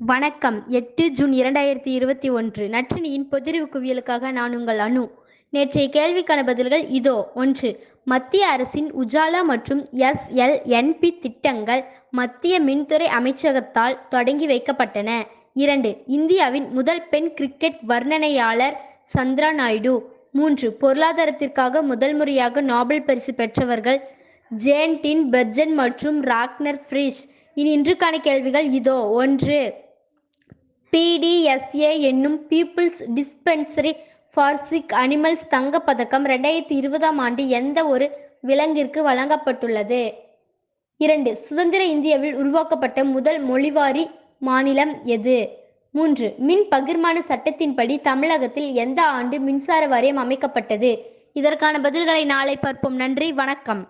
வணக்கம். எட்டு ஜூன் இரண்டாயிரத்தி இருபத்தி ஒன்று. நற்றினியின் பொதிரிவு குவியலுக்காக நான் உங்கள் அனு. நேற்றைய கேள்விக்கான பதில்கள் இதோ. ஒன்று. மத்திய அரசின் உஜாலா மற்றும் எஸ்எல்என்பி திட்டங்கள் மத்திய மின்துறை அமைச்சகத்தால் தொடங்கி வைக்கப்பட்டன. இரண்டு. இந்தியாவின் முதல் பெண் கிரிக்கெட் வர்ணனையாளர் சந்திரா நாயுடு. மூன்று. பொருளாதாரத்திற்காக முதல் முறையாக நோபல் பரிசு பெற்றவர்கள் ஜேன்டின் பெர்ஜன் மற்றும் ராக்னர் ஃப்ரிஷ் இனி இன்றுக்கான கேள்விகள் இதோ. ஒன்று. பிடிஎஸ்ஏ என்னும் people's dispensary for sick animals தங்கப் பதக்கம் ரெண்டாயிரத்தி இருபதாம் ஆண்டு எந்த ஒரு விலங்கிற்கு வழங்கப்பட்டுள்ளது? இரண்டு சுதந்திர இந்தியாவில் உருவாக்கப்பட்ட முதல் மொழிவாரி மாநிலம் எது? மூன்று மின் பகிர்மான சட்டத்தின்படி தமிழகத்தில் எந்த ஆண்டு மின்சார வாரியம் அமைக்கப்பட்டது? இதற்கான பதில்களை நாளை பார்ப்போம். நன்றி வணக்கம்.